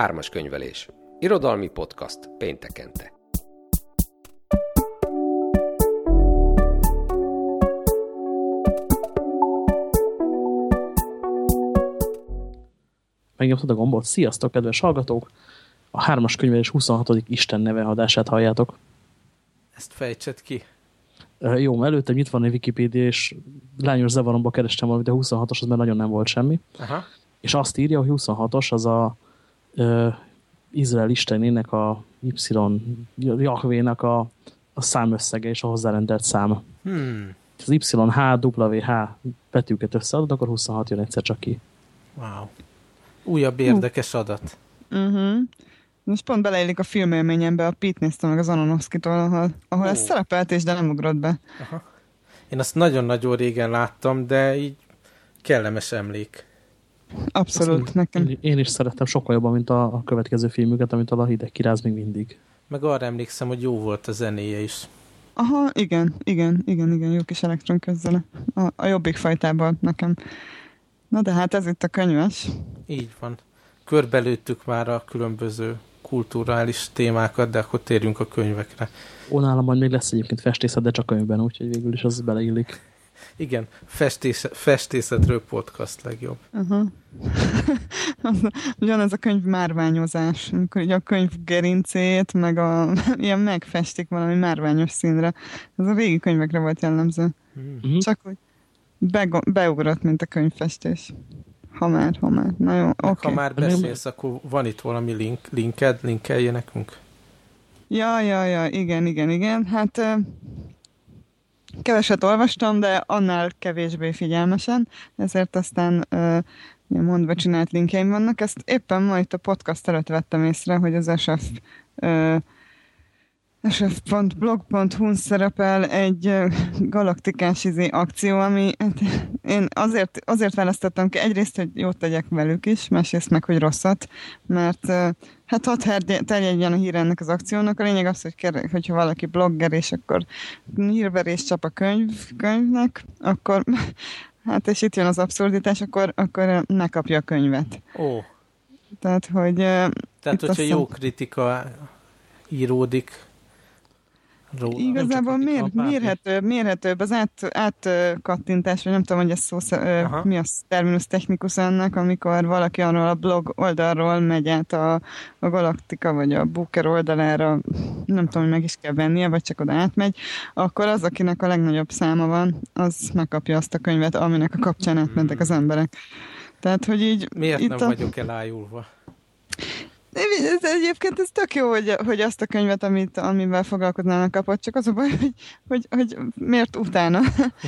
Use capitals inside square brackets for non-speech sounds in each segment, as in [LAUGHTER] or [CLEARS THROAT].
Ármas könyvelés. Irodalmi podcast péntekente. Megnyomtad a gombot. Sziasztok, kedves hallgatók! A hármas könyvelés 26. Isten neve adását halljátok. Ezt fejtsed ki. Jó, mert előtte itt van egy Wikipédia, és lányos zavaromba kerestem valamit, de 26-os az már nagyon nem volt semmi. Aha. És azt írja, hogy 26-os az a ö, Izrael istenének a Y, Jahvénak a, a számösszege és a hozzárendelt szám. Hmm. Az Y, H, W, H betűket összeadod, akkor 26 jön egyszer csak ki. Wow. Újabb érdekes adat. Uh-huh. Most pont beleillik a filmélményembe, a Pete nézte meg az Aronofsky-tól, ahol, ahol Ó. ez szerepelt is, de nem ugrott be. Aha. Én azt nagyon-nagyon régen láttam, de így kellemes emlék. Abszolút, Azt nekem. Én, is szerettem sokkal jobban, mint a, a következő filmüket, amit a hideg kiráz még mindig. Meg arra emlékszem, hogy jó volt a zenéje is. Aha, igen, igen, igen, igen, jó kis elektronközzel. A, a jobbik fajtában nekem. Na de hát ez itt a könyves. Így van. Körbelőttük már a különböző kulturális témákat, de akkor térjünk a könyvekre. Ó, nálam majd még lesz egyébként festészet, de csak könyvben, úgyhogy végül is az beleillik. Igen, festés, festészetről podcast legjobb. [LAUGHS] Aha. Az- Ugyan ez a könyv márványozás, amikor a könyv gerincét, meg a, [LAUGHS] ilyen megfestik valami márványos színre. Ez a régi könyvekre volt jellemző. Hmm. Mhm. Csak hogy bego- beugrott, mint a könyvfestés. Ha már, ha már. Na jó, oké. Okay. Ha már beszélsz, akkor van itt valami link, linked, linkelje nekünk? Ja, ja, ja, igen, igen, igen. Hát keveset olvastam, de annál kevésbé figyelmesen, ezért aztán ilyen mondva csinált linkjeim vannak. Ezt éppen ma itt a podcast előtt vettem észre, hogy az SF ö, sf.blog.hu-n szerepel egy galaktikás izé akció, ami hát, én azért, azért választottam ki, egyrészt, hogy jót tegyek velük is, másrészt meg, hogy rosszat, mert hát hadd terjedjen a hír ennek az akciónak. A lényeg az, hogy ker- hogyha valaki blogger, és akkor hírverés csap a könyv, könyvnek, akkor hát és itt jön az abszurditás, akkor, akkor ne kapja a könyvet. Ó, Tehát, hogy tehát hogyha azt jó kritika íródik róla. Igazából mér, pár mérhetőbb, mérhetőbb az át, átkattintás, vagy nem tudom, hogy ez szó, Aha. mi a terminus technikus ennek, amikor valaki arról a blog oldalról megy át a, a Galaktika, vagy a Booker oldalára, nem tudom, hogy meg is kell vennie, vagy csak oda átmegy, akkor az, akinek a legnagyobb száma van, az megkapja azt a könyvet, aminek a kapcsán átmentek az emberek. Tehát, hogy így... Miért itt nem a... vagyok elájulva? Ez egyébként ez tök jó, hogy, hogy azt a könyvet, amit, amivel foglalkoznának kapott, csak az a baj, hogy, hogy, hogy miért utána.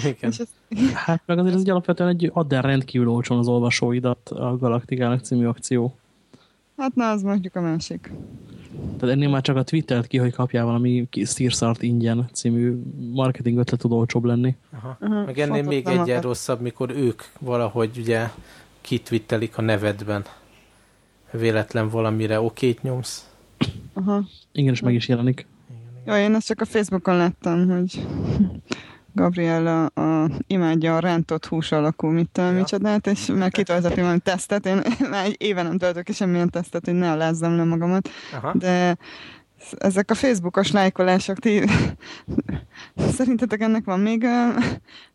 Igen. És ez, Hát meg azért ez egy alapvetően egy add el rendkívül olcsón az olvasóidat a Galaktikának című akció. hát na, az mondjuk a másik. Tehát ennél már csak a Twittert ki, hogy kapjál valami szírszart ingyen című marketing ötlet tud olcsóbb lenni. Aha. Aha, Meg ennél még egyen rosszabb, mikor ők valahogy ugye kitvittelik a nevedben. Véletlen valamire okét nyomsz. Aha. Igen, és meg is jelenik. Jó, én ezt csak a Facebookon láttam, hogy Gabriella a, imádja a rántott hús alakú mit tudom, Ja. micsodát, és meg kitöltött valami tesztet. Én [LAUGHS] már egy éve nem töltök ki semmilyen tesztet, hogy ne alázzam le magamat. Aha. De ezek a Facebookos lájkolások, ti [LAUGHS] szerintetek ennek van még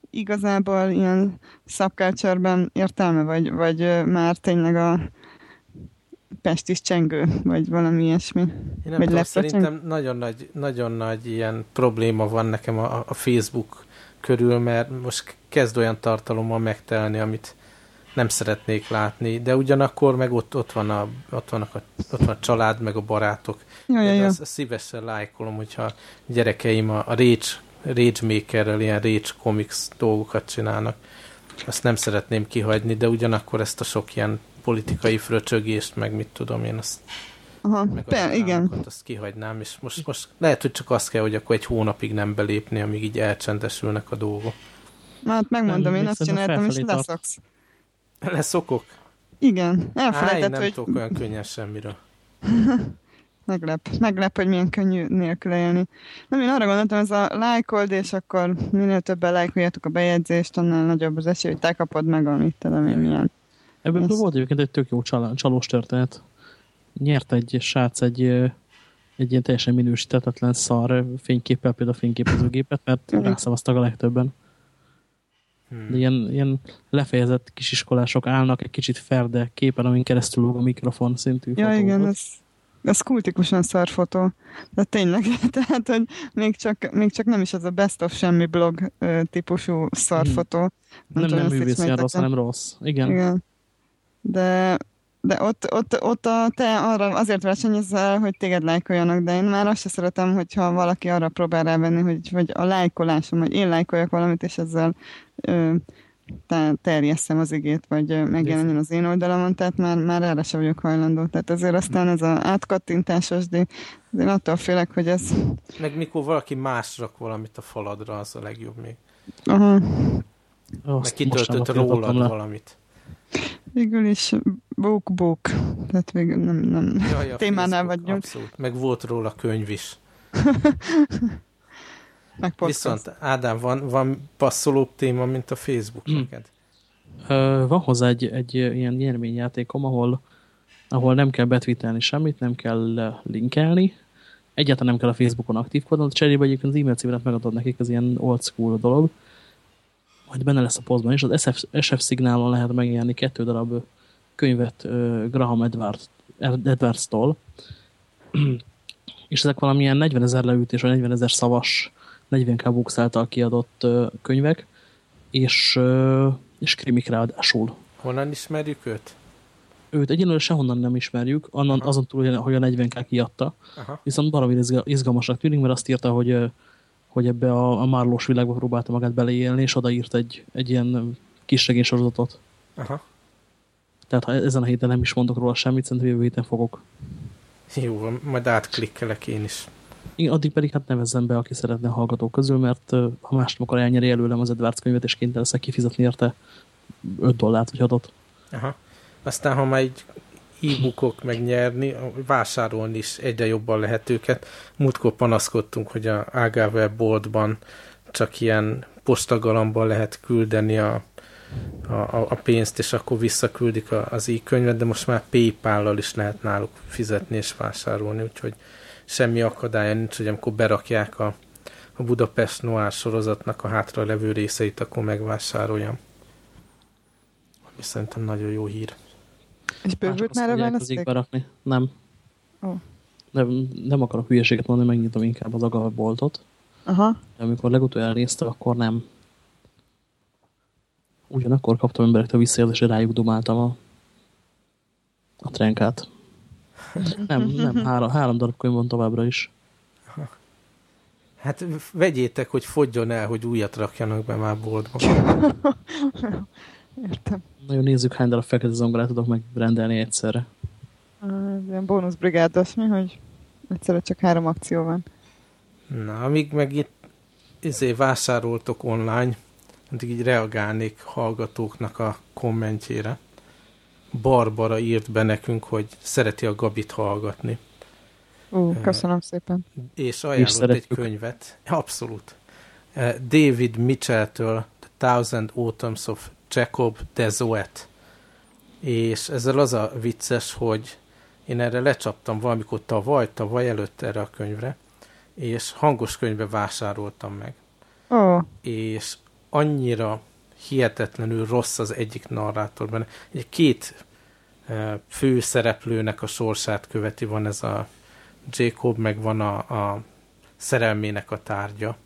igazából ilyen subculture értelme, vagy, vagy már tényleg a pestis csengő, vagy valami ilyesmi? Én nem Vagy tudom, szerintem nagyon nagy, nagyon nagy ilyen probléma van nekem a, a Facebook körül, mert most kezd olyan tartalommal megtelni, amit nem szeretnék látni, de ugyanakkor meg ott, ott, van, a, ott, vannak a, ott van a család, meg a barátok. De jó. azt szívesen lájkolom, hogyha a gyerekeim a, a Rage, Rage Makerrel ilyen Rage Comics dolgokat csinálnak. Azt nem szeretném kihagyni, de ugyanakkor ezt a sok ilyen politikai fröcsögést, meg mit tudom én, azt, Aha, meg a per, igen. azt kihagynám, és most, most lehet, hogy csak azt kell, hogy akkor egy hónapig nem belépni, amíg így elcsendesülnek a dolgok. Hát megmondom, Nem, én azt csináltam, és leszoksz. Leszokok? Igen, Á, én elfelejtett, nem hogy tudok olyan könnyen semmiről. [LAUGHS] meglep, meglep, hogy milyen könnyű nélkül élni. Nem, én arra gondoltam, ez a lájkold, és akkor minél többen lájkoljátok a bejegyzést, annál nagyobb az esély, hogy te kapod meg, amit tudom én milyen. Ebből Ez- volt egyébként egy tök jó csal- csalós történet. nyert egy srác egy, egy ilyen teljesen minősítetetlen szar fényképpel, például a fényképezőgépet, mert rászavaztak a legtöbben. Hmm. De ilyen, ilyen lefejezett kisiskolások állnak egy kicsit ferde képen, amin keresztül lóg a mikrofon szintű Ja, fotókat. igen, ez, ez kultikusan szar fotó. De tényleg, [LAUGHS] tehát, hogy még csak, még csak nem is ez a best of semmi blog típusú szarfotó. Hmm. Nem, nem, nem művészi rossz, hanem rossz. Igen. igen. De de ott, ott, ott a, te arra azért versenyezel, hogy téged lájkoljanak, de én már azt sem szeretem, hogyha valaki arra próbál rávenni, hogy, hogy a lájkolásom, hogy én lájkoljak valamit, és ezzel ö, terjesszem az igét, vagy megjelenjen az én oldalamon, tehát már, már erre sem vagyok hajlandó. Tehát ezért aztán ez az átkattintásos, de én attól félek, hogy ez... Meg mikor valaki más rak valamit a faladra, az a legjobb még. Aha. Meg kitöltött rólad valamit. Végül is bók-bók. Tehát végül nem, nem Jaj, [LAUGHS] témánál vagyunk. Abszolút. Meg volt róla könyv is. [LAUGHS] Meg Viszont Ádám, van, van passzolóbb téma, mint a Facebook hmm. neked? Uh, van hozzá egy, egy ilyen nyerményjátékom, ahol, ahol nem kell betvitelni semmit, nem kell linkelni, egyáltalán nem kell a Facebookon aktívkodni, cserébe egyébként az e-mail címet megadod nekik, az ilyen old school dolog, majd benne lesz a posztban is, az SF, SF szignálon lehet megjelenni kettő darab könyvet uh, Graham Edward, Edwards-tól, [CLEARS THROAT] és ezek valamilyen 40 ezer leütés, vagy 40 ezer szavas 40k Books által kiadott uh, könyvek, és, uh, és krimik ráadásul. Honnan ismerjük őt? Őt egyelőre sehonnan nem ismerjük, annan, azon túl, hogy a 40k kiadta. Aha. Viszont baromi izgalmasnak tűnik, mert azt írta, hogy hogy ebbe a, a márlós világba próbálta magát beleélni, és odaírt egy, egy ilyen kis sorozatot. Aha. Tehát ha ezen a héten nem is mondok róla semmit, szerintem jövő héten fogok. Jó, majd átklikkelek én is. Igen, addig pedig hát nevezzem be, aki szeretne a hallgatók közül, mert ha más nem akar elnyeri előlem az Edwards könyvet, és kénytelen leszek kifizetni érte 5 dollárt, vagy adott. Aha. Aztán, ha már egy e-bookok megnyerni, vásárolni is egyre jobban lehet őket. Múltkor panaszkodtunk, hogy a Agave boltban csak ilyen postagalamban lehet küldeni a, a, a pénzt, és akkor visszaküldik az e-könyvet, de most már PayPal-lal is lehet náluk fizetni és vásárolni, úgyhogy semmi akadálya nincs, hogy amikor berakják a, a Budapest Noir sorozatnak a hátra levő részeit, akkor megvásároljam. És szerintem nagyon jó hír. És bővült már a Wednesday? berakni. Nem. Oh. Nem, nem akarok hülyeséget mondani, megnyitom inkább az agaboltot. Aha. De amikor legutóbb néztem, akkor nem. Ugyanakkor kaptam emberektől visszajelzést, hogy rájuk dumáltam a, a trenkát. Nem, nem, három, három darab könyv van továbbra is. Hát vegyétek, hogy fogjon el, hogy újat rakjanak be már boltba. [LAUGHS] Értem. Nagyon nézzük, hány darab fekete zongorát tudok megrendelni egyszerre. Uh, ilyen bónuszbrigádos mi, hogy egyszerre csak három akció van. Na, amíg meg itt izé vásároltok online, addig így reagálnék hallgatóknak a kommentjére. Barbara írt be nekünk, hogy szereti a Gabit hallgatni. Ú, köszönöm szépen. És ajánlott egy könyvet. Abszolút. Uh, David Mitchell-től The Thousand Autumns of Jacob Dezoet. És ezzel az a vicces, hogy én erre lecsaptam valamikor tavaly, tavaly előtt erre a könyvre, és hangos könyvbe vásároltam meg. Oh. És annyira hihetetlenül rossz az egyik narrátorban. Egy két e, fő szereplőnek a sorsát követi, van ez a Jacob, meg van a, a szerelmének a tárgya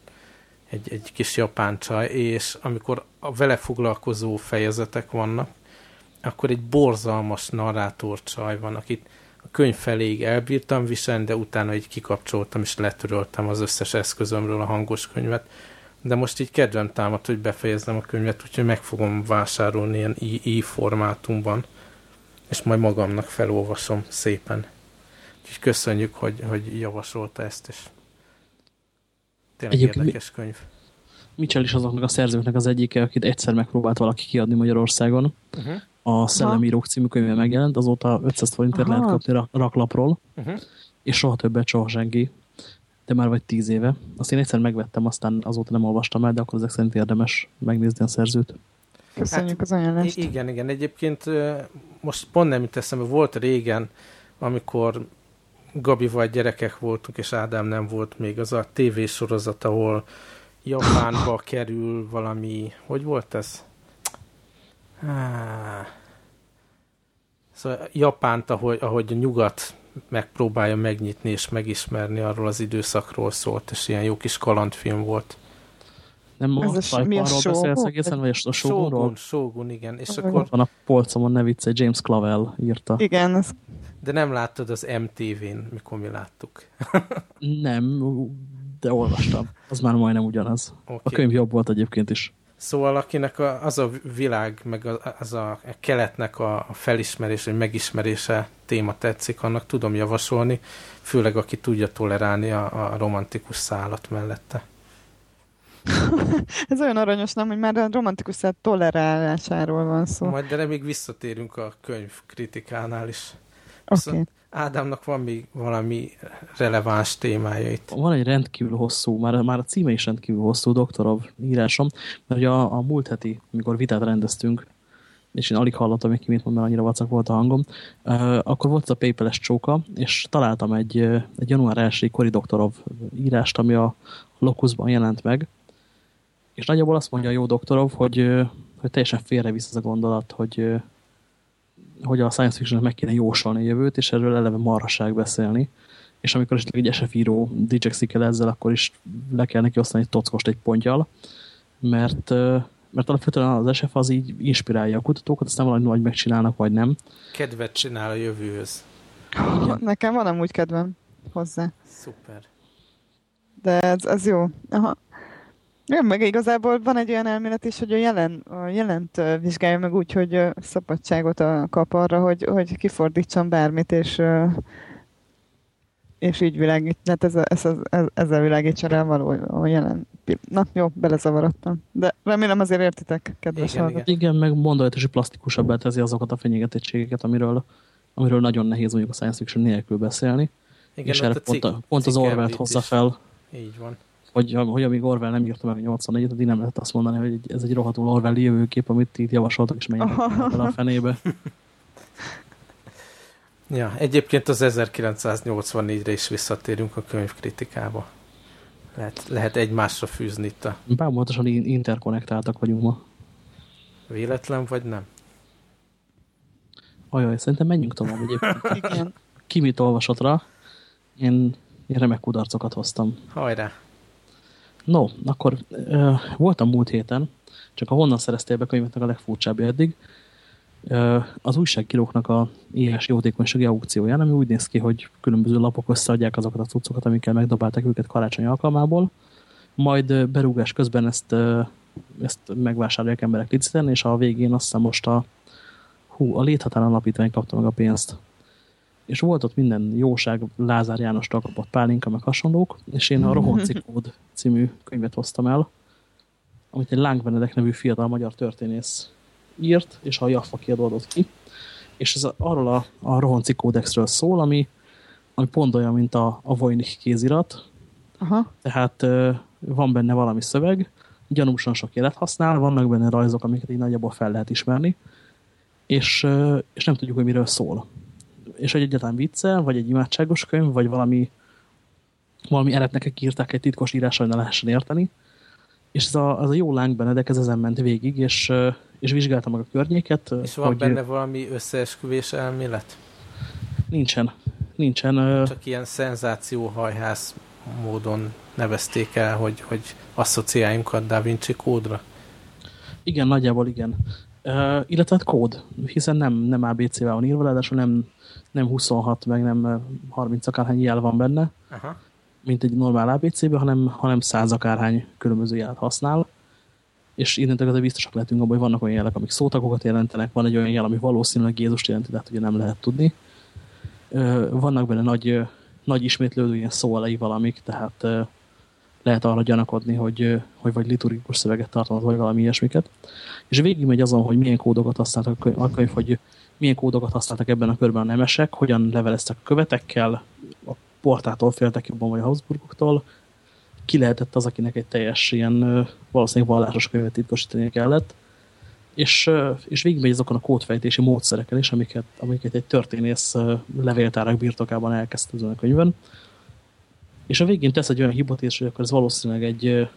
egy, egy kis japán csaj, és amikor a vele foglalkozó fejezetek vannak, akkor egy borzalmas narrátor csaj van, akit a könyv feléig elbírtam viselni, de utána így kikapcsoltam és letöröltem az összes eszközömről a hangos könyvet. De most így kedvem támad, hogy befejezzem a könyvet, úgyhogy meg fogom vásárolni ilyen i formátumban, és majd magamnak felolvasom szépen. Úgyhogy köszönjük, hogy, hogy javasolta ezt, és Tényleg Egyébként érdekes könyv. Mitchell is azoknak a szerzőknek az egyike, akit egyszer megpróbált valaki kiadni Magyarországon. Uh -huh. A Szellemírók című könyve megjelent, azóta 500 forintért lehet kapni raklapról, uh mhm. -huh. és soha többet soha senki. De már vagy tíz éve. Azt én egyszer megvettem, aztán azóta nem olvastam el, de akkor ezek szerint érdemes megnézni a szerzőt. Köszönjük hát, az ajánlást. Igen, igen. Egyébként most pont nem jut eszembe, volt régen amikor Gabi vagy gyerekek voltunk, és Ádám nem volt még, az a tévésorozat, ahol Japánba [LAUGHS] kerül valami, hogy volt ez? Ah. Szóval Japánt, ahogy, ahogy a nyugat megpróbálja megnyitni és megismerni arról az időszakról szólt, és ilyen jó kis kalandfilm volt. Nem a Tajpanról beszélsz egészen, vagy a Shogunról? Shogun, Shogun, igen. És Akkor... akkor... Van a polcomon, ne vicce, James Clavel írta. Igen, ez... De nem láttad az MTV-n, mikor mi láttuk. [LAUGHS] nem, de olvastam. Az már majdnem ugyanaz. Okay. A könyv jobb volt egyébként is. Szóval akinek a, az a világ, meg az a, a keletnek a felismerés, vagy megismerése téma tetszik, annak tudom javasolni, főleg aki tudja tolerálni a, a romantikus szállat mellette. [LAUGHS] Ez olyan aranyos, nem, hogy már a romantikus szállat tolerálásáról van szó. Majd de még visszatérünk a könyv kritikánál is. Okay. Ádámnak van még valami releváns témája itt. Van egy rendkívül hosszú, már, már a címe is rendkívül hosszú doktorov írásom, mert ugye a, a múlt heti, amikor vitát rendeztünk, és én alig hallottam még ki, mit mond, mert annyira vacak volt a hangom, uh, akkor volt a papeles csóka, és találtam egy, egy január 1 kori doktorov írást, ami a Locusban jelent meg, és nagyjából azt mondja a jó doktorov, hogy, hogy teljesen félrevisz ez a gondolat, hogy, hogy a science fiction meg kéne jósolni a jövőt, és erről eleve marhaság beszélni. És amikor esetleg egy SF író dicsekszik el ezzel, akkor is le kell neki osztani egy tockost egy pontjal, mert, mert alapvetően az SF az így inspirálja a kutatókat, aztán valami vagy megcsinálnak, vagy nem. Kedvet csinál a jövőhöz. Igen. Nekem van amúgy kedvem hozzá. Szuper. De ez, ez jó. Aha. Nem, meg igazából van egy olyan elmélet is, hogy a, jelen, a jelent vizsgálja meg úgy, hogy szabadságot kap arra, hogy, hogy kifordítson bármit, és, és így világít, hát ez, ez, ez, ezzel világítsa rá való a jelen. Na jó, belezavarodtam. De remélem azért értitek, kedves igen, igen. igen, meg mondatos, hogy plastikusabbá teszi azokat a fenyegetettségeket, amiről, amiről nagyon nehéz mondjuk a science fiction nélkül beszélni. Igen, és erre pont, a, pont az Orwell-t hozza fel. Így van hogy, hogy amíg Orwell nem írta meg a 84-et, addig nem lehet azt mondani, hogy ez egy rohadtul Orwell jövőkép, amit itt javasoltak, és menjenek a fenébe. [LAUGHS] Ja, egyébként az 1984-re is visszatérünk a könyvkritikába. Lehet, lehet egymásra fűzni itt a... Bámulatosan interkonnektáltak vagyunk ma. Véletlen vagy nem? Ajaj, szerintem menjünk tovább egyébként. [LAUGHS] Igen. Ki mit olvasott rá? Én, én remek kudarcokat hoztam. Hajrá! No, akkor uh, voltam múlt héten, csak a honnan szereztél be könyvetnek a legfurcsább eddig. Uh, az újságíróknak a éhes jótékonysági aukcióján, ami úgy néz ki, hogy különböző lapok összeadják azokat a cuccokat, amikkel megdobálták őket karácsony alkalmából, majd berúgás közben ezt, uh, ezt megvásárolják emberek liciten, és a végén azt hiszem most a, hú, a léthatár alapítvány kapta meg a pénzt és volt ott minden jóság, Lázár János kapott pálinka, meg hasonlók, és én a Rohoncikód című könyvet hoztam el, amit egy Láng Benedek nevű fiatal magyar történész írt, és a Jaffa kiadó adott ki. És ez arról a, a Rohonci kódexről szól, ami, ami pont olyan, mint a, a Voynich kézirat. Aha. Tehát van benne valami szöveg, gyanúsan sok élet használ, vannak benne rajzok, amiket így nagyjából fel lehet ismerni, és, és nem tudjuk, hogy miről szól és hogy egyáltalán viccel, vagy egy imádságos könyv, vagy valami, valami eretnek írták egy titkos írással, hogy ne lehessen érteni. És ez a, az a jó láng Benedek, ez ezen ment végig, és, és vizsgálta meg a környéket. És van hogy, benne valami összeesküvés elmélet? Nincsen. Nincsen. Csak ilyen szenzációhajhász módon nevezték el, hogy, hogy asszociáljunk a Da Vinci kódra. Igen, nagyjából igen. Uh, illetve hát kód, hiszen nem, nem ABC-vel van írva, de nem nem 26, meg nem 30 akárhány jel van benne, Aha. mint egy normál ABC-ben, hanem, hanem 100 akárhány különböző jelet használ. És innentől kezdve biztosak lehetünk abban, hogy vannak olyan jelek, amik szótagokat jelentenek, van egy olyan jel, ami valószínűleg Jézust jelenti, de hát ugye nem lehet tudni. Vannak benne nagy, nagy ismétlődő ilyen szóalei valamik, tehát lehet arra gyanakodni, hogy, hogy vagy liturgikus szöveget tartalmaz, vagy valami ilyesmiket. És végigmegy azon, hogy milyen kódokat használtak a könyv, hogy milyen kódokat használtak ebben a körben a nemesek, hogyan leveleztek a követekkel, a portától féltek jobban, vagy a Habsburgoktól, ki lehetett az, akinek egy teljes ilyen valószínűleg vallásos könyvet titkosítani kellett. és, és végigmegy azokon a kódfejtési módszereken is, amiket, amiket egy történész levéltárak birtokában elkezdte ezen a könyvön. És a végén tesz egy olyan hipotézis, hogy akkor ez valószínűleg egy,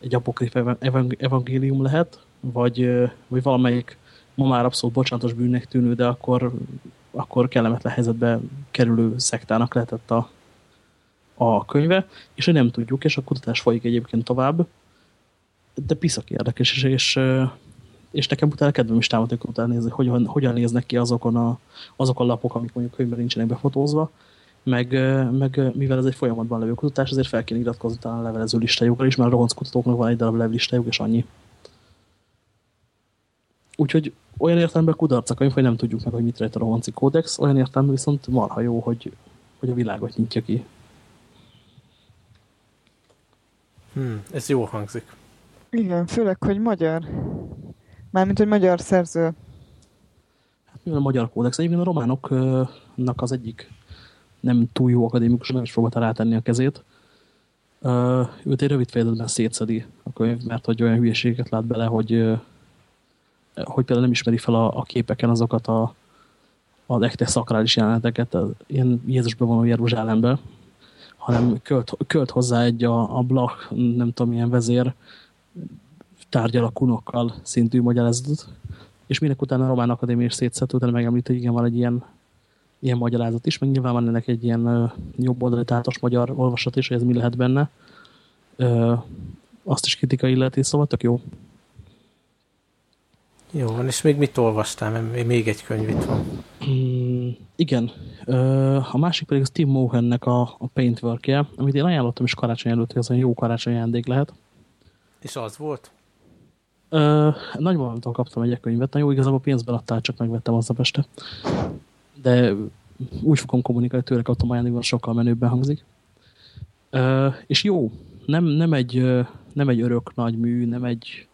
egy apokrif evangélium lehet, vagy, vagy valamelyik ma már abszolút bocsánatos bűnnek tűnő, de akkor, akkor kellemetlen helyzetbe kerülő szektának lehetett a, a könyve, és hogy nem tudjuk, és a kutatás folyik egyébként tovább, de piszak érdekes, és, és, és nekem utána kedvem is támadni, utána nézni, hogy hogyan, hogyan néznek ki azokon a, azokon a lapok, amik mondjuk könyvben nincsenek befotózva, meg, meg mivel ez egy folyamatban levő kutatás, ezért fel kéne iratkozni talán a levelező listájukra is, mert a rohanc kutatóknak van egy darab levelistájuk, és annyi. Úgyhogy olyan értelemben kudarc a könyv, hogy nem tudjuk meg, hogy mit rejt a rohanci kódex, olyan értelemben viszont marha jó, hogy, hogy a világot nyitja ki. Hmm, ez jó hangzik. Igen, főleg, hogy magyar. Mármint, hogy magyar szerző. Hát mivel a magyar kódex, egyébként a románoknak az egyik nem túl jó akadémikus, nem is fogta rátenni a kezét. Uh, őt egy rövid fejezetben szétszedi a könyv, mert hogy olyan hülyeségeket lát bele, hogy, hogy például nem ismeri fel a, a képeken azokat a, az ekte szakrális jeleneteket, ilyen Jézusban vonó Jeruzsálembe, hanem költ, költ hozzá egy a, a Blach, nem tudom milyen vezér, tárgyal a kunokkal szintű magyarázatot, és minek utána a Román Akadémia is szétszett, utána megemlít, hogy igen, van egy ilyen, ilyen magyarázat is, meg nyilván van ennek egy ilyen ö, jobb oldali tátos magyar olvasat is, hogy ez mi lehet benne. Ö, azt is kritika illeti, szóval tök jó. Jó van, és még mit olvastál? Mert még egy könyv itt van. Mm, igen. A másik pedig az Tim Mohennek a, a Paintwork-je, amit én ajánlottam is karácsony előtt, hogy az olyan jó karácsony ajándék lehet. És az volt? Uh, nagymamámtól kaptam egy könyvet, na jó, igazából pénzben adtál, csak megvettem aznap este. De úgy fogom kommunikálni, tőle kaptam ajándékban, sokkal menőbben hangzik. Uh, és jó, nem, nem, egy, nem egy örök nagy mű, nem egy,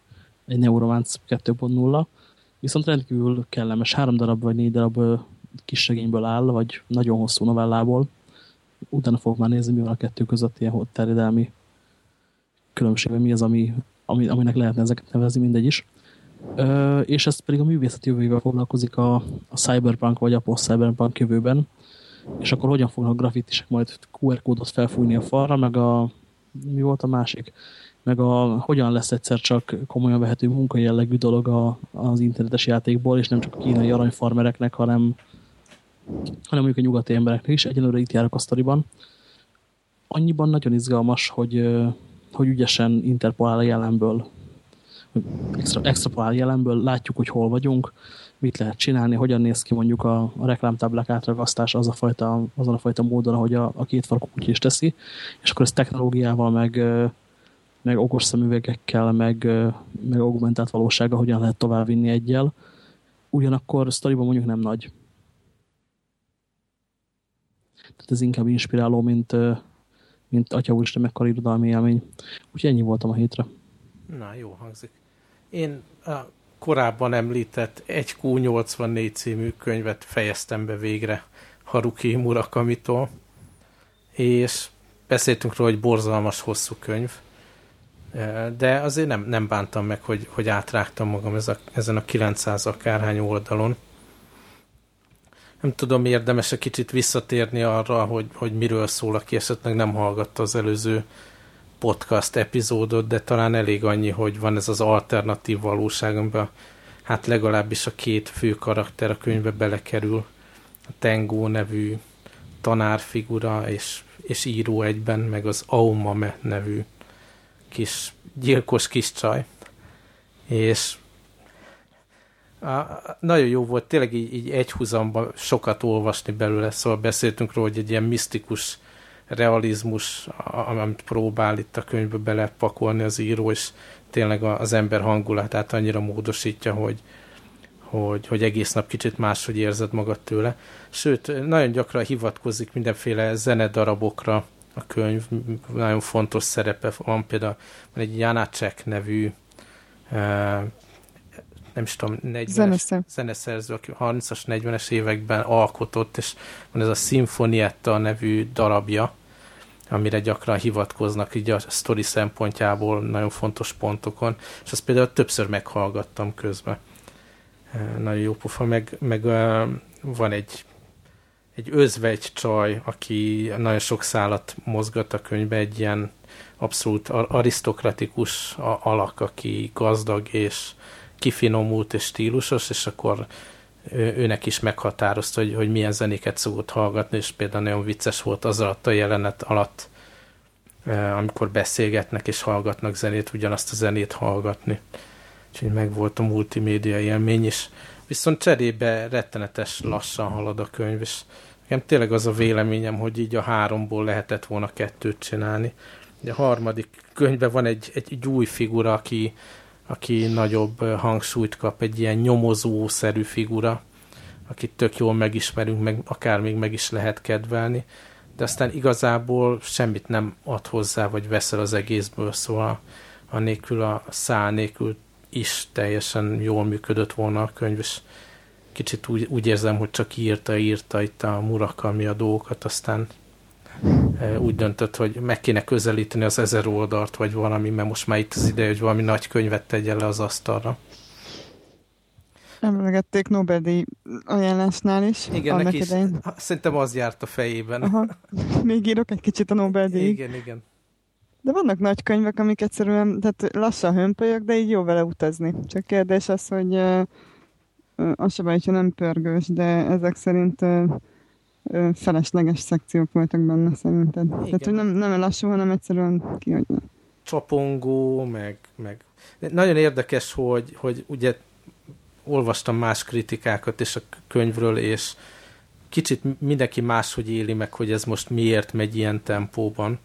egy Neuromance 2.0, viszont rendkívül kellemes, három darab vagy négy darab kis segényből áll, vagy nagyon hosszú novellából. Utána fog már nézni, mi van a kettő között ilyen terjedelmi különbségben, mi az, ami, ami, aminek lehetne ezeket nevezni, mindegy is. Ö, és ezt pedig a művészet jövőjével foglalkozik a, a cyberpunk vagy a post-cyberpunk jövőben, és akkor hogyan fognak grafitisek majd QR kódot felfújni a falra, meg a mi volt a másik? Meg a hogyan lesz egyszer csak komolyan vehető munkajellegű dolog a, az internetes játékból, és nem csak a kínai aranyfarmereknek, hanem, hanem mondjuk a nyugati embereknek is. Egyelőre itt járok a sztoriban. Annyiban nagyon izgalmas, hogy, hogy ügyesen interpolál a jelenből, extra, extrapolál jelenből, látjuk, hogy hol vagyunk, mit lehet csinálni, hogyan néz ki mondjuk a, a reklámtáblák átragasztása az a fajta, azon a fajta módon, ahogy a, a két farkú kutya is teszi, és akkor ezt technológiával, meg, meg okos szemüvegekkel, meg, meg augmentált valósággal hogyan lehet továbbvinni egyel. Ugyanakkor sztoriban mondjuk nem nagy. Tehát ez inkább inspiráló, mint, mint Atya Úristen mekkora irodalmi élmény. Úgyhogy ennyi voltam a hétre. Na, jó hangzik. Én a korábban említett 1Q84 című könyvet fejeztem be végre Haruki Murakamitól, és beszéltünk róla, hogy borzalmas hosszú könyv, de azért nem, nem bántam meg, hogy, hogy átrágtam magam ez a, ezen a 900 akárhány oldalon. Nem tudom, érdemes egy kicsit visszatérni arra, hogy, hogy miről szól, aki esetleg nem hallgatta az előző podcast epizódot, de talán elég annyi, hogy van ez az alternatív valóság, amiben hát legalábbis a két fő karakter a könyvbe belekerül. A Tengo nevű tanárfigura és, és író egyben, meg az Aumame nevű kis gyilkos kis csaj. És a, nagyon jó volt, tényleg így, így egy húzamban sokat olvasni belőle, szóval beszéltünk róla, hogy egy ilyen misztikus realizmus, amit próbál itt a könyvbe belepakolni az író, és tényleg az ember hangulatát annyira módosítja, hogy, hogy, hogy egész nap kicsit máshogy érzed magad tőle. Sőt, nagyon gyakran hivatkozik mindenféle zenedarabokra a könyv, nagyon fontos szerepe van, például van egy Janacek nevű nem is tudom, 40-es zeneszerző, aki 30-as, 40-es években alkotott, és van ez a Sinfonietta nevű darabja, amire gyakran hivatkoznak így a sztori szempontjából nagyon fontos pontokon, és azt például többször meghallgattam közben. nagyon jó pofa, meg, meg van egy egy özvegy csaj, aki nagyon sok szállat mozgat a könyvbe, egy ilyen abszolút arisztokratikus alak, aki gazdag és kifinomult és stílusos, és akkor ő, őnek is meghatározta, hogy, hogy milyen zenéket szokott hallgatni, és például nagyon vicces volt az alatt a jelenet alatt, amikor beszélgetnek és hallgatnak zenét, ugyanazt a zenét hallgatni. Úgyhogy meg volt a multimédia élmény is. Viszont cserébe rettenetes lassan halad a könyv, és nekem tényleg az a véleményem, hogy így a háromból lehetett volna kettőt csinálni. De a harmadik könyvben van egy, egy, egy új figura, aki, aki nagyobb hangsúlyt kap, egy ilyen nyomozószerű figura, akit tök jól megismerünk, meg akár még meg is lehet kedvelni, de aztán igazából semmit nem ad hozzá, vagy veszel az egészből, szóval a nélkül, a szál nélkül is teljesen jól működött volna a könyv, és kicsit úgy, úgy érzem, hogy csak írta, írta itt a Murakami a dolgokat, aztán úgy döntött, hogy meg kéne közelíteni az ezer oldalt, vagy valami, mert most már itt az ideje, hogy valami nagy könyvet tegyen le az asztalra. Emlegették Nobel-díj ajánlásnál is. Igen, neki is, szerintem az járt a fejében. Aha. Még írok egy kicsit a Nobel-díj. Igen, igen. De vannak nagy könyvek, amik egyszerűen, tehát lassan hömpölyök, de így jó vele utazni. Csak kérdés az, hogy az se baj, nem pörgős, de ezek szerint felesleges szekciók voltak benne szerinted. Igen. Tehát, hogy nem, nem lassú, hanem egyszerűen kihagyja. Csapongó, meg, meg... Nagyon érdekes, hogy, hogy ugye olvastam más kritikákat és a könyvről, és kicsit mindenki máshogy éli meg, hogy ez most miért megy ilyen tempóban.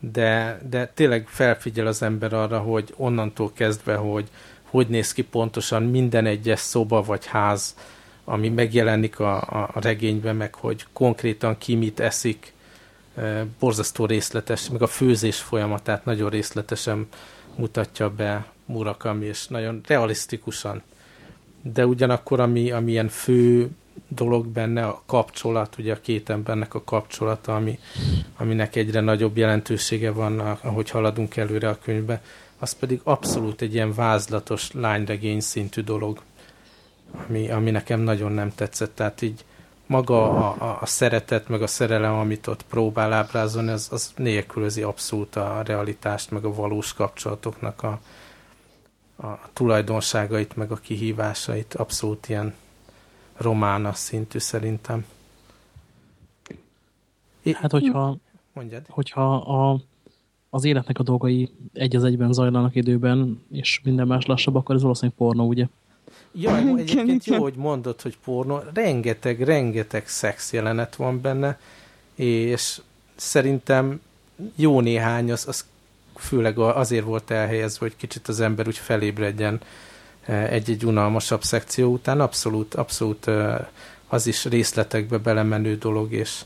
De, de tényleg felfigyel az ember arra, hogy onnantól kezdve, hogy hogy néz ki pontosan minden egyes szoba vagy ház, ami megjelenik a, a regényben, meg hogy konkrétan ki mit eszik, e, borzasztó részletes, meg a főzés folyamatát nagyon részletesen mutatja be Murakami, és nagyon realisztikusan. De ugyanakkor, ami, ami ilyen fő dolog benne, a kapcsolat, ugye a két embernek a kapcsolata, ami, aminek egyre nagyobb jelentősége van, ahogy haladunk előre a könyvbe, az pedig abszolút egy ilyen vázlatos lányregény szintű dolog, ami, ami nekem nagyon nem tetszett. Tehát így maga a, a, szeretet, meg a szerelem, amit ott próbál ábrázolni, az, az nélkülözi abszolút a realitást, meg a valós kapcsolatoknak a, a tulajdonságait, meg a kihívásait. Abszolút ilyen romána szintű szerintem. Hát, hogyha, Mondjad. hogyha a az életnek a dolgai egy az egyben zajlanak időben, és minden más lassabb, akkor ez valószínűleg pornó, ugye? Ja, egyébként jó, hogy mondod, hogy pornó. Rengeteg, rengeteg szex jelenet van benne, és szerintem jó néhány, az, az főleg azért volt elhelyezve, hogy kicsit az ember úgy felébredjen e, egy-egy unalmasabb szekció után. Abszolút, abszolút e, az is részletekbe belemenő dolog, és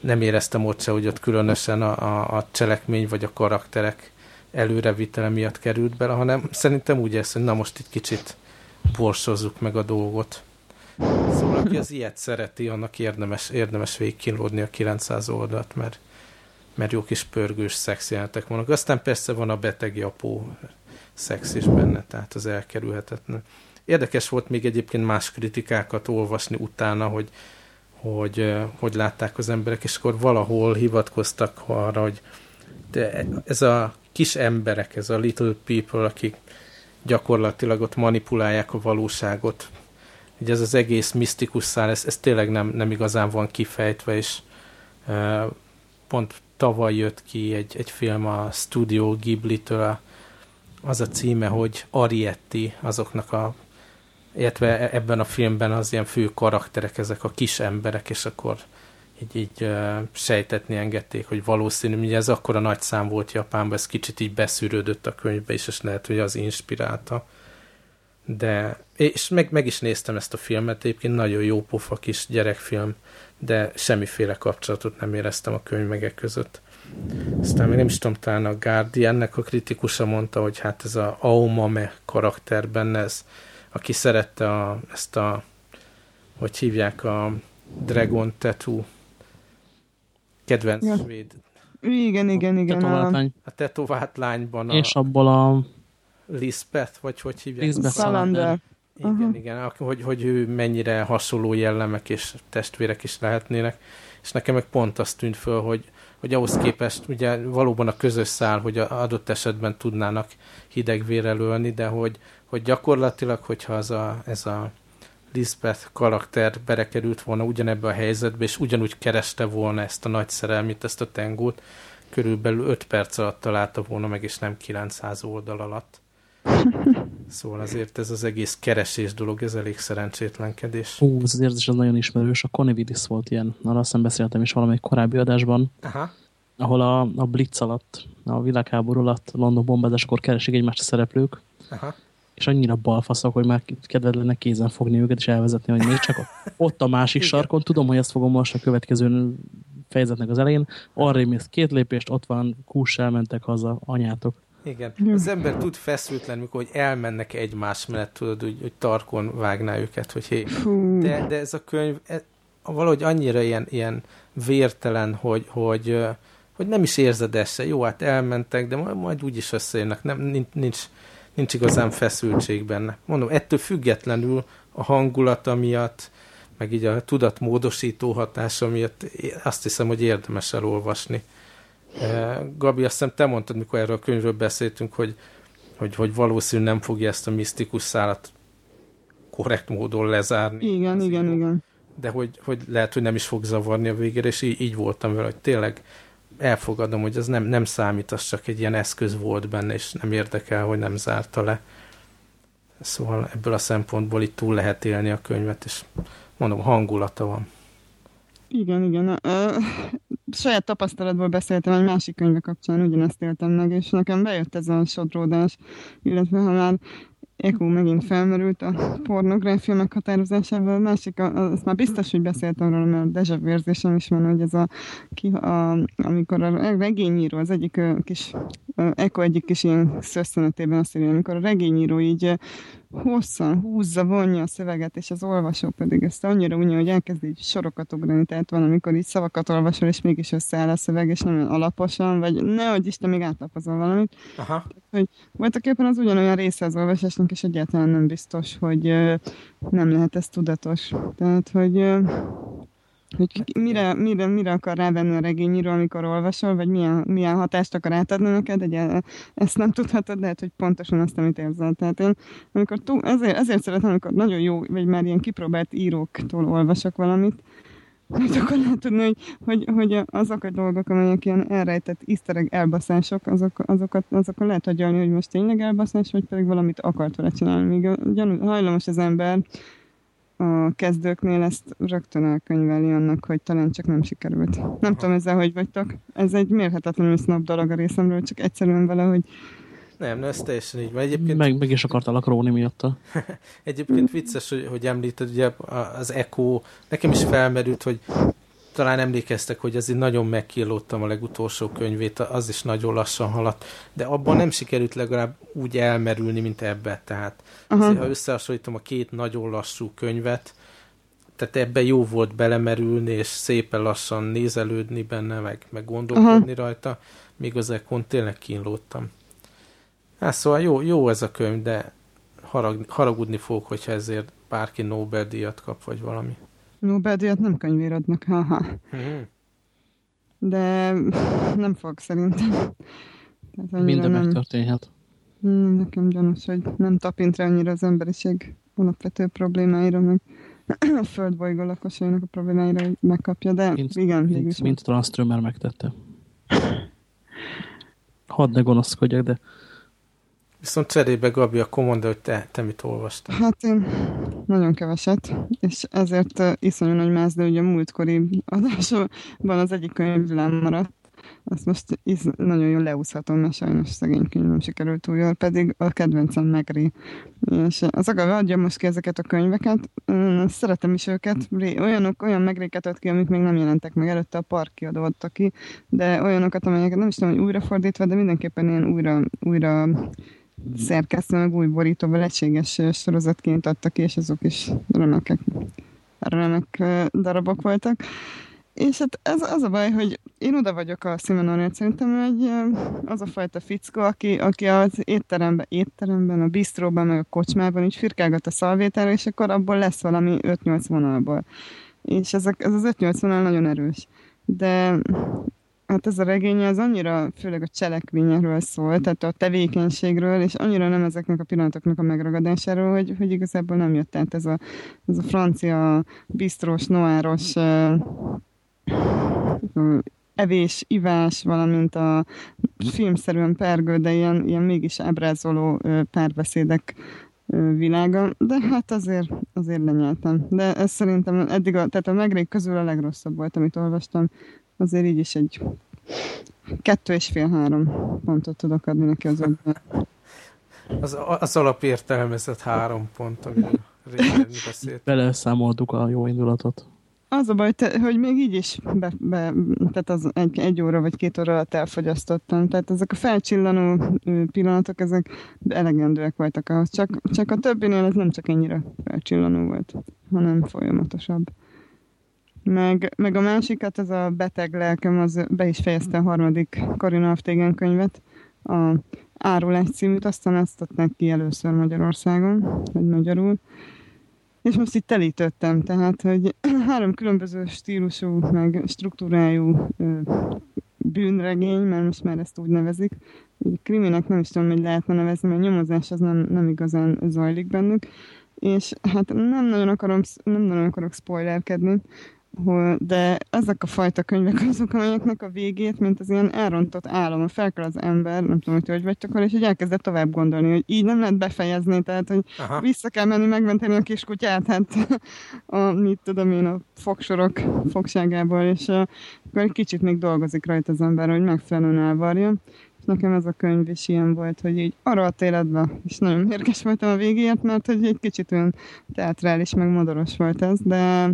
nem éreztem ott se, hogy ott különösen a, a, a cselekmény vagy a karakterek előrevitele miatt került bele, hanem szerintem úgy érsz, hogy na most itt kicsit borsozzuk meg a dolgot. Szóval aki az ilyet szereti, annak érdemes, érdemes végigkínlódni a 900 oldalt, mert, mert jó kis pörgős szexjelentek vannak. Aztán persze van a beteg apó szex is benne, tehát az elkerülhetetlen. Érdekes volt még egyébként más kritikákat olvasni utána, hogy hogy hogy látták az emberek, és akkor valahol hivatkoztak arra, hogy de ez a kis emberek, ez a little people, akik gyakorlatilag ott manipulálják a valóságot. Ugye ez az egész misztikus szál, ez, ez tényleg nem, nem igazán van kifejtve, és e, pont tavaly jött ki egy, egy film a Studio Ghibli-től, az a címe, hogy Arietti, azoknak a illetve e- ebben a filmben az ilyen fő karakterek, ezek a kis emberek, és akkor így, így uh, sejtetni engedték, hogy valószínű, ugye ez akkor a nagy szám volt Japánban, ez kicsit így beszűrődött a könyvbe is, és lehet, hogy az inspirálta. De, és meg, meg is néztem ezt a filmet, egyébként nagyon jó pofa kis gyerekfilm, de semmiféle kapcsolatot nem éreztem a könyvegek között. Aztán még nem is tudom, talán a Guardiannek a kritikusa mondta, hogy hát ez a Aomame karakter benne, ez aki szerette a, ezt a, hogy hívják, a Dragon Tattoo kedvenc ja. svéd. Igen, igen, igen. Tetovált lány. A tetovált lányban. A, és abból a... Lisbeth, vagy hogy hívják? Lisbeth Salander. Igen, uh-huh. igen, hogy, hogy ő mennyire hasonló jellemek és testvérek is lehetnének. És nekem meg pont azt tűnt föl, hogy, hogy ahhoz képest ugye valóban a közös szál, hogy adott esetben tudnának hidegvérrel ölni, de hogy, hogy gyakorlatilag, hogyha az a, ez a Lisbeth karakter berekerült volna ugyanebbe a helyzetbe, és ugyanúgy kereste volna ezt a nagy szerelmét, ezt a tengót, körülbelül 5 perc alatt találta volna meg, és nem 900 oldal alatt. [LAUGHS] Szóval azért ez az egész keresés dolog, ez elég szerencsétlenkedés. Hú, ez az érzés az nagyon ismerős. A Conividis volt ilyen, arra azt beszéltem is valamelyik korábbi adásban, Aha. ahol a, a Blitz alatt, a világháború alatt, London bombázáskor keresik egymást a szereplők, Aha. És annyira balfaszok, hogy már kedved lenne kézen fogni őket, és elvezetni, hogy még csak ott a másik [LAUGHS] sarkon. Tudom, hogy ezt fogom most a következő fejezetnek az elején. Arra mész két lépést, ott van, kús elmentek haza, anyátok. Igen. Az ember tud feszültlen, mikor hogy elmennek egymás mellett, tudod, hogy, hogy tarkon vágná őket, hogy hé. De, de ez a könyv ez, valahogy annyira ilyen, ilyen vértelen, hogy, hogy, hogy nem is érzed ezt se. Jó, hát elmentek, de majd, majd úgyis összejönnek. Nem, nincs, nincs, nincs igazán feszültség benne. Mondom, ettől függetlenül a hangulata miatt, meg így a tudatmódosító hatása miatt azt hiszem, hogy érdemes elolvasni. Gabi, azt hiszem te mondtad, mikor erről a könyvről beszéltünk, hogy, hogy, hogy valószínű nem fogja ezt a misztikus szállat korrekt módon lezárni. Igen, igen, igen. De hogy, hogy lehet, hogy nem is fog zavarni a végére, és így, így voltam vele, hogy tényleg elfogadom, hogy ez nem, nem számít, az csak egy ilyen eszköz volt benne, és nem érdekel, hogy nem zárta le. Szóval ebből a szempontból itt túl lehet élni a könyvet, és mondom, hangulata van. Igen, igen. Ö, saját tapasztalatból beszéltem egy másik könyve kapcsán, ugyanezt éltem meg, és nekem bejött ez a sodródás, illetve ha már Eko megint felmerült a pornográfia meghatározásával. A másik, azt már biztos, hogy beszéltem róla, mert a deja érzésem is van, hogy ez a, ki, a amikor a regényíró, az egyik kis, Eko egyik kis ilyen szösszenetében azt írja, amikor a regényíró így hosszan húzza, vonja a szöveget, és az olvasó pedig ezt annyira unja, hogy elkezd így sorokat ugrani, tehát van, amikor így szavakat olvasol, és mégis összeáll a szöveg, és nem alaposan, vagy nehogy Isten még átlapozol valamit. Aha. Hogy voltak éppen az ugyanolyan része az olvasásnak, és egyáltalán nem biztos, hogy nem lehet ez tudatos. Tehát, hogy hogy mire, mire, mire akar rávenni a regényíró, amikor olvasol, vagy milyen, milyen hatást akar átadni neked, egy, ezt nem tudhatod, lehet, hogy pontosan azt, amit érzel. Tehát én, amikor túl, ezért, ezért szeretem, amikor nagyon jó, vagy már ilyen kipróbált íróktól olvasok valamit, mert akkor lehet tudni, hogy, hogy, hogy azok a dolgok, amelyek ilyen elrejtett isztereg elbaszások, azok, azokat, azokon lehet hagyalni, hogy most tényleg elbaszás, vagy pedig valamit akart vele csinálni. Míg gyanú, hajlamos az ember a kezdőknél ezt rögtön elkönyveli annak, hogy talán csak nem sikerült. Nem tudom ezzel, hogy vagytok. Ez egy mérhetetlenül sznap dolog a részemről, csak egyszerűen vele, hogy nem, nem, ez teljesen így van. Egyébként... Meg, meg is akartalak róni miatta. [LAUGHS] Egyébként vicces, hogy, hogy említed, ugye az Echo, nekem is felmerült, hogy talán emlékeztek, hogy azért nagyon megkillódtam a legutolsó könyvét, az is nagyon lassan haladt, de abban nem sikerült legalább úgy elmerülni, mint ebbe. Tehát azért, ha összehasonlítom a két nagyon lassú könyvet, tehát ebben jó volt belemerülni, és szépen lassan nézelődni benne, meg, meg gondolkodni Aha. rajta, míg az Ekon tényleg kínlódtam. Hát szóval jó, jó ez a könyv, de harag, haragudni fogok, hogyha ezért bárki Nobel-díjat kap, vagy valami. Nobel-díjat nem könyvéradnak, haha. Mm-hmm. De nem fog szerintem. Tehát Minden nem... megtörténhet. Hmm, nekem gyanús, hogy nem tapint rá annyira az emberiség alapvető problémáira, meg a földbolygó lakosainak a problémáira, hogy megkapja, de mint, igen. Mint, mint Tranströmer megtette. Hadd ne gonoszkodjak, de Viszont cserébe, Gabi, akkor mondd, hogy te, te mit olvastál. Hát én nagyon keveset, és ezért iszonyú nagy mász, de ugye a múltkori adásban az egyik könyv maradt. Azt most is nagyon jól leúszhatom, mert sajnos szegény könyv nem sikerült túl jól, pedig a kedvencem Megri. És az aga adja most ki ezeket a könyveket, szeretem is őket, olyanok, olyan megréket ad ki, amik még nem jelentek meg előtte, a park kiadó adta ki, de olyanokat, amelyeket nem is tudom, hogy újrafordítva, de mindenképpen ilyen újra, újra szerkesztve, meg új borítóval egységes sorozatként adtak és azok is remekek, remek darabok voltak. És hát ez az a baj, hogy én oda vagyok a Simenonért, szerintem egy az a fajta fickó, aki, aki az étteremben, étteremben, a bistróban, meg a kocsmában így firkálgat a szalvétára, és akkor abból lesz valami 5-8 vonalból. És ezek, ez az 5-8 vonal nagyon erős. De hát ez a regény az annyira, főleg a cselekvényről szól, tehát a tevékenységről, és annyira nem ezeknek a pillanatoknak a megragadásáról, hogy, hogy igazából nem jött át ez a, ez a francia, bistrós, noáros evés, ivás, valamint a filmszerűen pergő, de ilyen, ilyen mégis ábrázoló párbeszédek világa, de hát azért, azért lenyeltem. De ez szerintem eddig, a, tehát a megrék közül a legrosszabb volt, amit olvastam. Azért így is egy kettő és fél-három pontot tudok adni neki az Az, az alapértelmezett három pont, amiről régen beszélt. Beleszámoltuk a jó indulatot. Az a baj, te, hogy még így is be, be, tehát az egy, egy óra vagy két óra alatt elfogyasztottam. Tehát ezek a felcsillanó pillanatok, ezek elegendőek voltak ahhoz. Csak, csak a többinél ez nem csak ennyire felcsillanó volt, hanem folyamatosabb. Meg, meg a másikat, ez a beteg lelkem, az be is fejezte a harmadik Karina Aftégen könyvet, a Árulás címűt, aztán ezt adták ki először Magyarországon, vagy magyarul és most itt telítettem, tehát, hogy [CLEARS THROAT] három különböző stílusú, meg struktúrájú bűnregény, mert most már ezt úgy nevezik. Kriminek nem is tudom, hogy lehetne nevezni, mert nyomozás az nem, nem igazán zajlik bennük. És hát nem nagyon, akarom, nem nagyon akarok spoilerkedni, de ezek a fajta könyvek [LAUGHS] azok, amelyeknek a végét, mint az ilyen elrontott álom, felkel az ember, nem tudom, hogy hogy vagytok vele, és hogy elkezdett tovább gondolni, hogy így nem lehet befejezni, tehát, hogy Aha. vissza kell menni megmenteni a kiskutyát, hát [LAUGHS] a, mit tudom én, a fogsorok fogságából, és uh, akkor egy kicsit még dolgozik rajta az ember, hogy megfelelően elvarja. És nekem ez a könyv is ilyen volt, hogy így arra a életbe, és nagyon mérges voltam a végéért, mert hogy egy kicsit olyan teatrális, meg modoros volt ez, de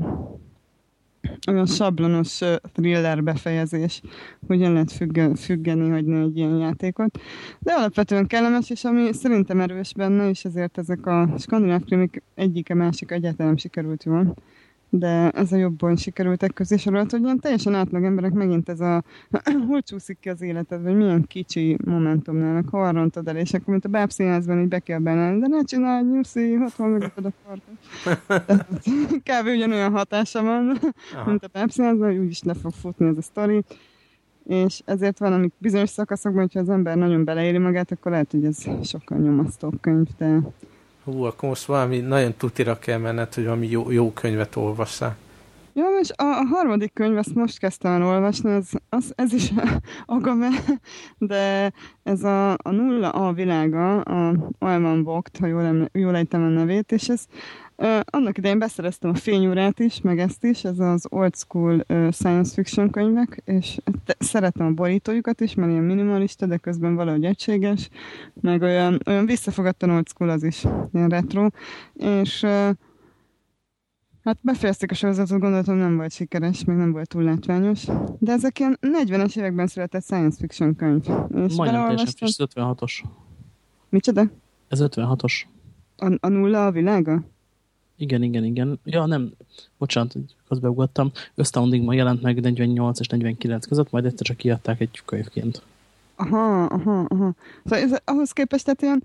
olyan sablonos thriller befejezés, hogyan lehet függe, függeni, hagyni egy ilyen játékot. De alapvetően kellemes, és ami szerintem erős benne, és ezért ezek a skandináv krimik egyike másik egyáltalán nem sikerült jól de ez a jobban sikerültek közé sorolt, hogy ilyen teljesen átlag emberek megint ez a [CLEARS THROAT] hol csúszik ki az életed, vagy milyen kicsi momentumnál, hol rontod el, és akkor mint a bábszínházban így be kell benne, de ne csinálj, nyuszi, ott van meg a farkas. [LAUGHS] Kb. ugyanolyan hatása van, Aha. mint a bábszínházban, hogy úgyis le fog futni ez a sztori és ezért van, amik bizonyos szakaszokban, hogyha az ember nagyon beleéri magát, akkor lehet, hogy ez sokkal nyomasztóbb könyv, de Hú, akkor most valami nagyon tutira kell menned, hogy valami jó, jó könyvet olvassál. Ja, és a, a harmadik könyv, azt most kezdtem el olvasni, ez, az, ez is agame, de ez a, a nulla a világa, a Alman Vogt, ha jól, jól ejtem a nevét, és ez Uh, annak idején beszereztem a fényúrát is, meg ezt is, ez az old school uh, science fiction könyvek, és szeretem a borítójukat is, mert ilyen minimalista, de közben valahogy egységes, meg olyan, olyan visszafogadtan old school az is, ilyen retro, és uh, Hát befejezték a sorozatot, gondoltam nem volt sikeres, meg nem volt túl látványos. De ezek ilyen 40-es években született science fiction könyv. És Majdnem teljesen friss, 56-os. Micsoda? Ez 56-os. A, a nulla a világa? Igen, igen, igen. Ja, nem, bocsánat, közbeugattam. ma jelent meg 48 és 49 között, majd egyszer csak kiadták egy könyvként. Aha, aha, aha. Szóval ez, ahhoz képest, tehát ilyen,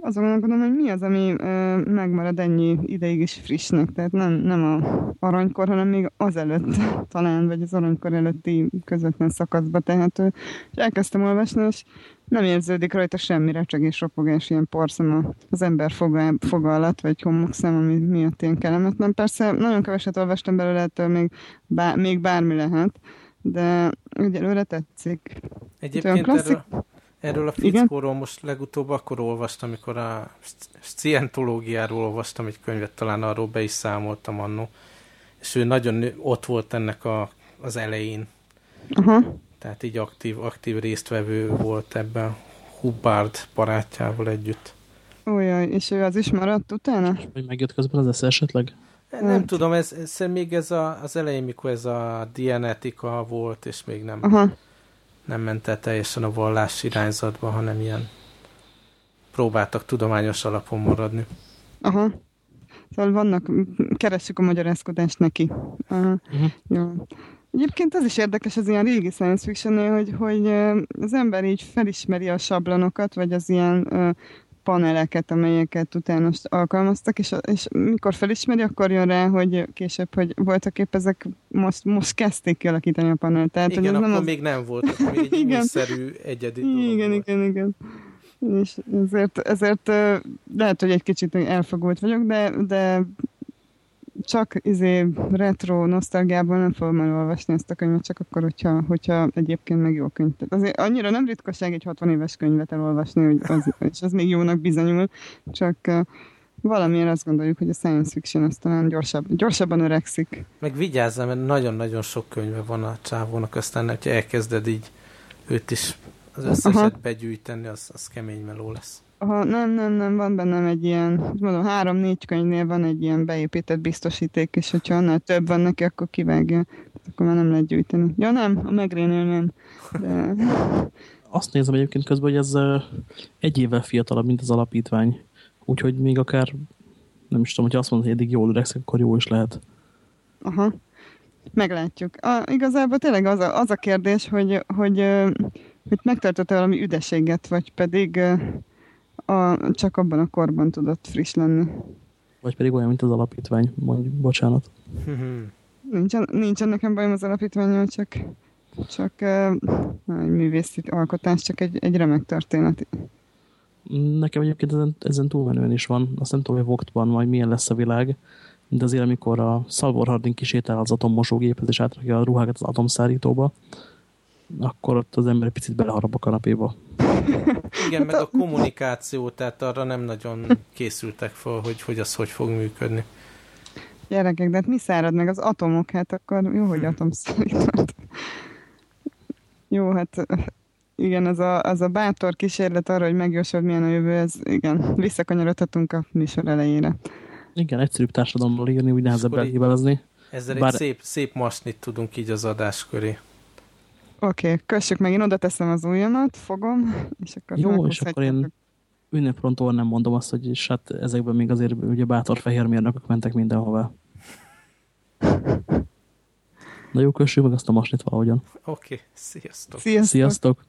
azon gondolom, hogy mi az, ami ö, megmarad ennyi ideig is frissnek, tehát nem, nem a aranykor, hanem még azelőtt [LAUGHS] talán, vagy az aranykor előtti közvetlen szakaszba tehető. És elkezdtem olvasni, és nem érződik rajta semmi recsegés, ropogás, ilyen porszem az ember foga, foga alatt, vagy homokszem, ami miatt ilyen kellemetlen. Persze nagyon keveset olvastam belőle, ettől még, bár, még bármi lehet, de egyelőre tetszik. Egyébként erről, erről a fickóról most legutóbb akkor olvastam, amikor a scientológiáról olvastam egy könyvet, talán arról be is számoltam annó, és ő nagyon ott volt ennek a, az elején. Aha. Tehát így aktív, aktív résztvevő volt ebben Hubbard barátjával együtt. Olyan, és ő az is maradt utána? Vagy megjött közben az esze esetleg? Nem hát. tudom, ez, ez még ez a, az elején, mikor ez a Dianetika volt, és még nem, Aha. nem ment el teljesen a vallás irányzatba, hanem ilyen próbáltak tudományos alapon maradni. Aha. Szóval vannak, keressük a magyarázkodást neki. Aha. Uh-huh. Jó. Egyébként az is érdekes az ilyen régi science fiction hogy, hogy az ember így felismeri a sablonokat, vagy az ilyen paneleket, amelyeket utána alkalmaztak, és, és mikor felismeri, akkor jön rá, hogy később, hogy voltak épp ezek most, most kezdték kialakítani a panelt. Tehát, igen, hogy akkor nem az... még nem volt, akkor még egy [LAUGHS] igen. újszerű egyedi dolog Igen, volt. igen, igen. És ezért, ezért lehet, hogy egy kicsit elfogult vagyok, de, de csak izé retro nosztalgiában nem fogom elolvasni ezt a könyvet, csak akkor, hogyha, hogyha egyébként meg jó könyv. Tehát azért annyira nem ritkaság egy 60 éves könyvet elolvasni, hogy az, és az még jónak bizonyul, csak valamilyen azt gondoljuk, hogy a science fiction az talán gyorsabb, gyorsabban öregszik. Meg vigyázzam, mert nagyon-nagyon sok könyve van a csávónak, aztán hogyha elkezded így őt is az összeset Aha. begyűjteni, az, az kemény meló lesz. Aha, nem, nem, nem, van bennem egy ilyen, mondom, három-négy könyvnél van egy ilyen beépített biztosíték, és hogyha annál több van neki, akkor kivágja. Akkor már nem lehet gyűjteni. Ja nem, a megrénél nem. De... [LAUGHS] Azt nézem egyébként közben, hogy ez egy évvel fiatalabb, mint az alapítvány. Úgyhogy még akár, nem is tudom, hogy azt mondod, hogy eddig jól öregszek, akkor jó is lehet. Aha. Meglátjuk. A, igazából tényleg az a, az a kérdés, hogy, hogy, hogy megtartott-e valami üdeséget, vagy pedig a, csak abban a korban tudott friss lenni. Vagy pedig olyan, mint az alapítvány, mondj, bocsánat. [LAUGHS] nincsen, nincsen nekem bajom az alapítványom, csak, csak uh, egy művészi alkotás, csak egy, egy remek történet. Nekem egyébként ezen, ezen túlmenően is van. Azt nem tudom, hogy Voktban majd milyen lesz a világ, de azért amikor a Salvor Harding kisétál az atommosógéphez és átrakja a ruhákat az atomszárítóba, akkor ott az ember egy picit beleharap a kanapéba. Igen, meg a [LAUGHS] kommunikáció, tehát arra nem nagyon készültek fel, hogy, hogy az hogy fog működni. Gyerekek, de hát mi szárad meg az atomok? Hát akkor jó, hogy atomszállított. Jó, hát igen, az a, az a bátor kísérlet arra, hogy megjósod milyen a jövő, ez igen, visszakanyarodhatunk a műsor elejére. Igen, egyszerűbb társadalomról írni, úgy nehezebb elhibázni. Ezzel Bár... egy szép, szép masnit tudunk így az adás köré. Oké, okay, kössük meg, én oda teszem az ujjamat, fogom, és akkor Jó, és akkor én ünneprontóan nem mondom azt, hogy és hát ezekben még azért ugye bátor fehér mérnökök mentek mindenhová. Na jó, kössük meg azt a masnit valahogyan. Oké, okay, sziasztok! Sziasztok! sziasztok.